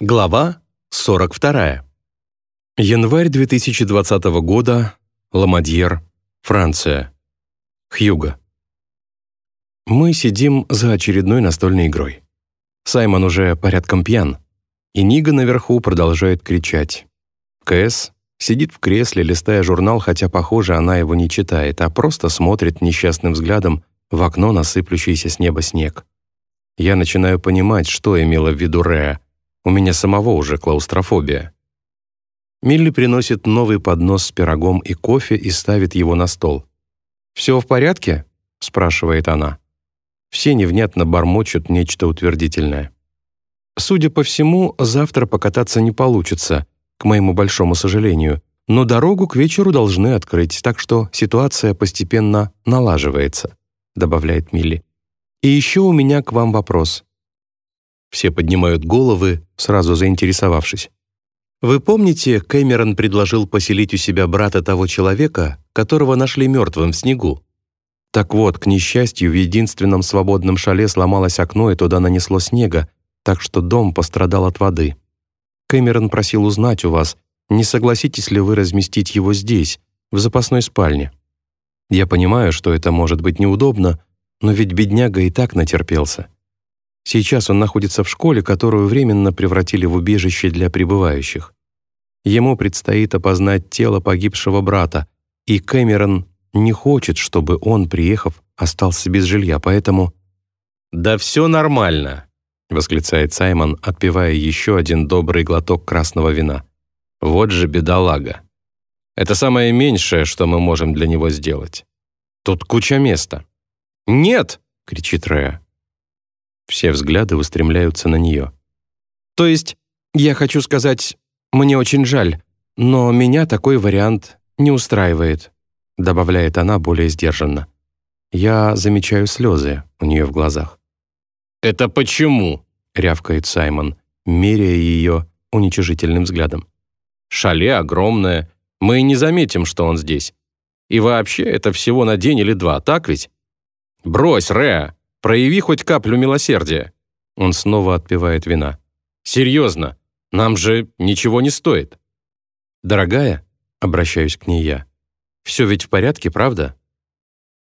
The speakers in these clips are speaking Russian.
Глава 42. Январь 2020 года. Ламадьер, Франция. Хьюго. Мы сидим за очередной настольной игрой. Саймон уже порядком пьян, и Нига наверху продолжает кричать. Кэс сидит в кресле, листая журнал, хотя, похоже, она его не читает, а просто смотрит несчастным взглядом в окно насыплющийся с неба снег. Я начинаю понимать, что имела в виду Реа, у меня самого уже клаустрофобия. Милли приносит новый поднос с пирогом и кофе и ставит его на стол. «Все в порядке?» — спрашивает она. Все невнятно бормочут нечто утвердительное. Судя по всему, завтра покататься не получится, к моему большому сожалению, но дорогу к вечеру должны открыть, так что ситуация постепенно налаживается, добавляет Милли. И еще у меня к вам вопрос. Все поднимают головы, сразу заинтересовавшись. Вы помните, Кэмерон предложил поселить у себя брата того человека, которого нашли мертвым в снегу? Так вот, к несчастью, в единственном свободном шале сломалось окно, и туда нанесло снега, так что дом пострадал от воды. Кэмерон просил узнать у вас, не согласитесь ли вы разместить его здесь, в запасной спальне. Я понимаю, что это может быть неудобно, но ведь бедняга и так натерпелся. Сейчас он находится в школе, которую временно превратили в убежище для прибывающих. Ему предстоит опознать тело погибшего брата, и Кэмерон не хочет, чтобы он, приехав, остался без жилья, поэтому... «Да все нормально», — восклицает Саймон, отпивая еще один добрый глоток красного вина. «Вот же бедолага. Это самое меньшее, что мы можем для него сделать. Тут куча места». «Нет!» — кричит Рея. Все взгляды устремляются на нее. «То есть, я хочу сказать, мне очень жаль, но меня такой вариант не устраивает», добавляет она более сдержанно. Я замечаю слезы у нее в глазах. «Это почему?» — рявкает Саймон, меряя ее уничижительным взглядом. «Шале огромное, мы не заметим, что он здесь. И вообще, это всего на день или два, так ведь? Брось, Реа, Прояви хоть каплю милосердия». Он снова отпивает вина. «Серьезно, нам же ничего не стоит». «Дорогая», — обращаюсь к ней я, «все ведь в порядке, правда?»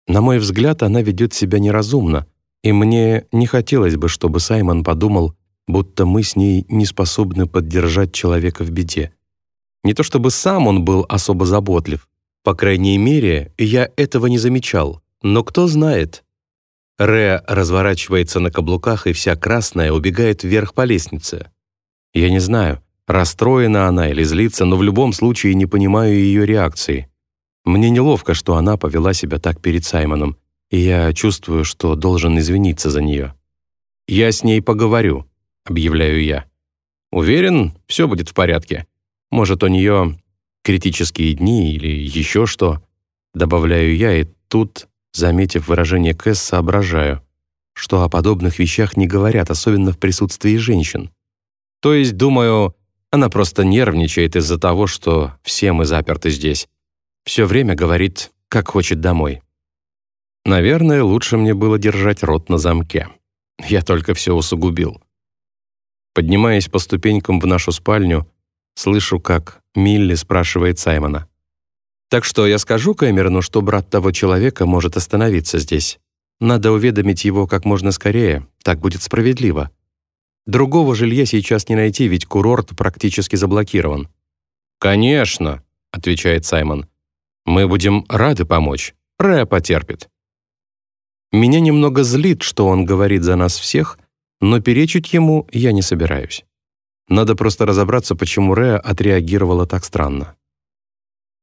На мой взгляд, она ведет себя неразумно, и мне не хотелось бы, чтобы Саймон подумал, будто мы с ней не способны поддержать человека в беде. Не то чтобы сам он был особо заботлив, по крайней мере, я этого не замечал, но кто знает, Реа разворачивается на каблуках, и вся красная убегает вверх по лестнице. Я не знаю, расстроена она или злится, но в любом случае не понимаю ее реакции. Мне неловко, что она повела себя так перед Саймоном, и я чувствую, что должен извиниться за нее. «Я с ней поговорю», — объявляю я. «Уверен, все будет в порядке. Может, у нее критические дни или еще что?» Добавляю я, и тут Заметив выражение Кэс, соображаю, что о подобных вещах не говорят, особенно в присутствии женщин. То есть, думаю, она просто нервничает из-за того, что все мы заперты здесь. Все время говорит, как хочет домой. Наверное, лучше мне было держать рот на замке. Я только все усугубил. Поднимаясь по ступенькам в нашу спальню, слышу, как Милли спрашивает Саймона. Так что я скажу Кэмерону, что брат того человека может остановиться здесь. Надо уведомить его как можно скорее, так будет справедливо. Другого жилья сейчас не найти, ведь курорт практически заблокирован. «Конечно», — отвечает Саймон. «Мы будем рады помочь. Рэя потерпит». Меня немного злит, что он говорит за нас всех, но перечить ему я не собираюсь. Надо просто разобраться, почему Рэя отреагировала так странно.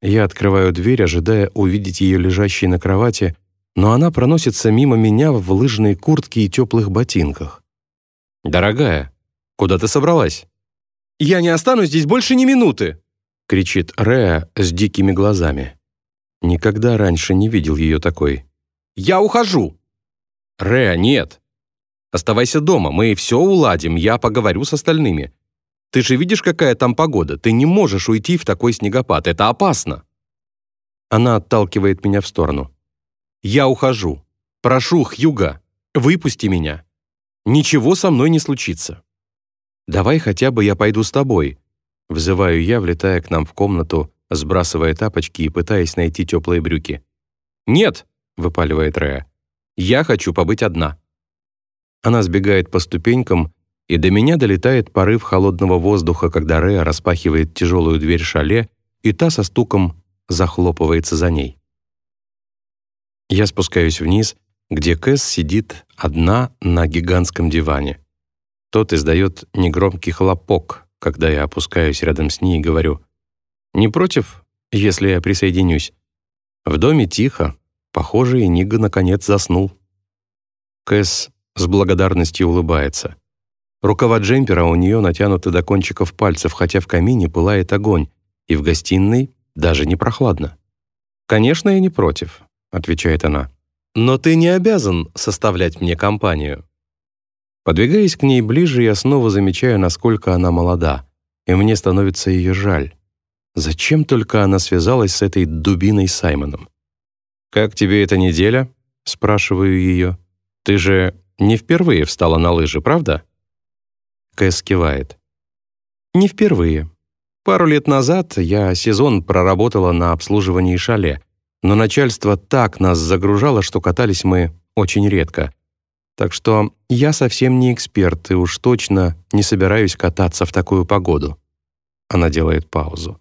Я открываю дверь, ожидая увидеть ее лежащей на кровати, но она проносится мимо меня в лыжной куртке и теплых ботинках. «Дорогая, куда ты собралась?» «Я не останусь здесь больше ни минуты!» — кричит Реа с дикими глазами. Никогда раньше не видел ее такой. «Я ухожу!» «Реа, нет! Оставайся дома, мы все уладим, я поговорю с остальными. Ты же видишь, какая там погода. Ты не можешь уйти в такой снегопад. Это опасно. Она отталкивает меня в сторону. Я ухожу. Прошу, Хьюга, выпусти меня. Ничего со мной не случится. давай хотя бы я пойду с тобой», — взываю я, влетая к нам в комнату, сбрасывая тапочки и пытаясь найти теплые брюки. «Нет!» — выпаливает Рея. «Я хочу побыть одна». Она сбегает по ступенькам, и до меня долетает порыв холодного воздуха, когда Рея распахивает тяжелую дверь шале, и та со стуком захлопывается за ней. Я спускаюсь вниз, где Кэс сидит одна на гигантском диване. Тот издает негромкий хлопок, когда я опускаюсь рядом с ней и говорю, «Не против, если я присоединюсь?» В доме тихо. Похоже, и Нига наконец заснул. Кэс с благодарностью улыбается. Рукава джемпера у нее натянуты до кончиков пальцев, хотя в камине пылает огонь, и в гостиной даже не прохладно. «Конечно, я не против», — отвечает она. «Но ты не обязан составлять мне компанию». Подвигаясь к ней ближе, я снова замечаю, насколько она молода, и мне становится ее жаль. Зачем только она связалась с этой дубиной Саймоном? «Как тебе эта неделя?» — спрашиваю ее. «Ты же не впервые встала на лыжи, правда?» Кэс кивает. «Не впервые. Пару лет назад я сезон проработала на обслуживании шале, но начальство так нас загружало, что катались мы очень редко. Так что я совсем не эксперт и уж точно не собираюсь кататься в такую погоду». Она делает паузу.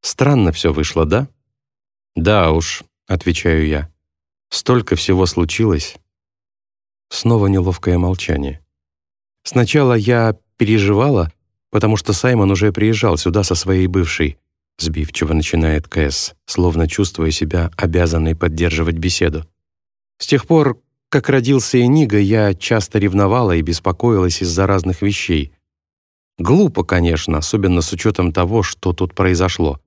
Странно все вышло, да? Да уж, отвечаю я. Столько всего случилось. Снова неловкое молчание. Сначала я переживала, потому что Саймон уже приезжал сюда со своей бывшей. Сбивчиво начинает Кэс, словно чувствуя себя обязанной поддерживать беседу. С тех пор, как родился Энига, я часто ревновала и беспокоилась из-за разных вещей. Глупо, конечно, особенно с учетом того, что тут произошло.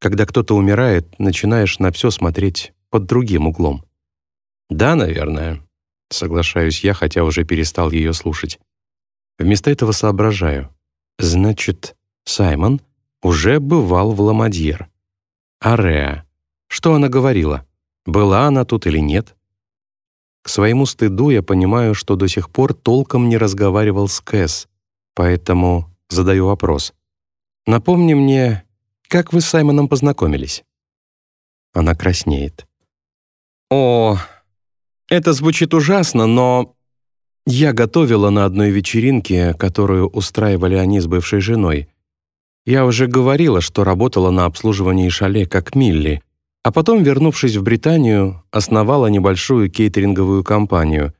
Когда кто-то умирает, начинаешь на все смотреть под другим углом. «Да, наверное», — соглашаюсь я, хотя уже перестал ее слушать. Вместо этого соображаю. Значит, Саймон уже бывал в Ламадьер. А Реа? Что она говорила? Была она тут или нет? К своему стыду я понимаю, что до сих пор толком не разговаривал с Кэс, поэтому задаю вопрос. «Напомни мне, как вы с Саймоном познакомились?» Она краснеет. «О, это звучит ужасно, но я готовила на одной вечеринке, которую устраивали они с бывшей женой. Я уже говорила, что работала на обслуживании шале как Милли, а потом, вернувшись в Британию, основала небольшую кейтеринговую компанию.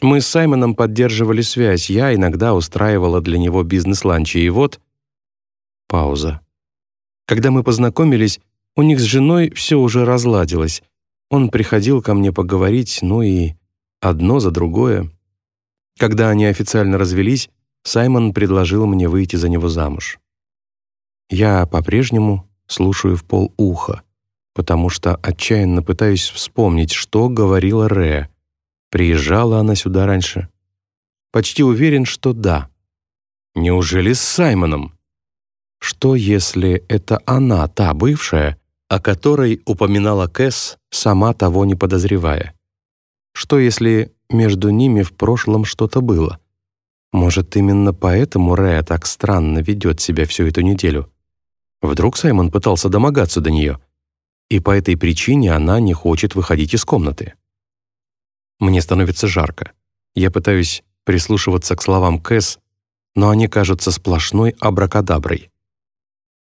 Мы с Саймоном поддерживали связь, я иногда устраивала для него бизнес-ланчи, и вот... Пауза. Когда мы познакомились, у них с женой все уже разладилось. Он приходил ко мне поговорить, ну и одно за другое. Когда они официально развелись, Саймон предложил мне выйти за него замуж. Я по-прежнему слушаю в пол уха, потому что отчаянно пытаюсь вспомнить, что говорила Ре. Приезжала она сюда раньше? Почти уверен, что да. Неужели с Саймоном? Что, если это она, та бывшая, о которой упоминала Кэс, сама того не подозревая? Что, если между ними в прошлом что-то было? Может, именно поэтому Рэя так странно ведет себя всю эту неделю? Вдруг Саймон пытался домогаться до нее, и по этой причине она не хочет выходить из комнаты? Мне становится жарко. Я пытаюсь прислушиваться к словам Кэс, но они кажутся сплошной абракадаброй.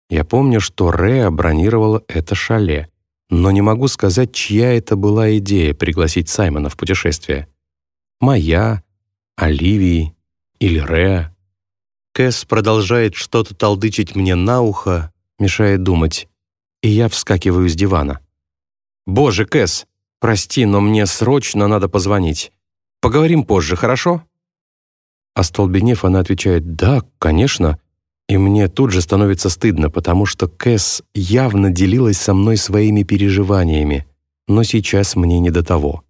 Я помню, что Рэя бронировала это шале, но не могу сказать, чья это была идея пригласить Саймона в путешествие. Моя, Оливии или Рэя. Кэс продолжает что-то толдычить мне на ухо, мешает думать, и я вскакиваю с дивана. «Боже, Кэс, прости, но мне срочно надо позвонить. Поговорим позже, хорошо?» Остолбенев, она отвечает «Да, конечно», и мне тут же становится стыдно, потому что Кэс явно делилась со мной своими переживаниями, но сейчас мне не до того.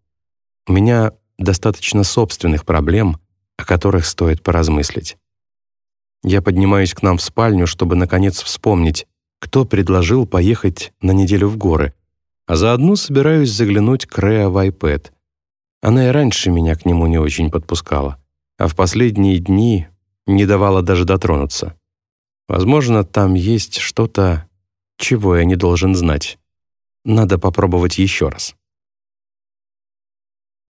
Меня достаточно собственных проблем, о которых стоит поразмыслить. Я поднимаюсь к нам в спальню, чтобы наконец вспомнить, кто предложил поехать на неделю в горы, а заодно собираюсь заглянуть к Реа в iPad. Она и раньше меня к нему не очень подпускала, а в последние дни не давала даже дотронуться. Возможно, там есть что-то, чего я не должен знать. Надо попробовать еще раз.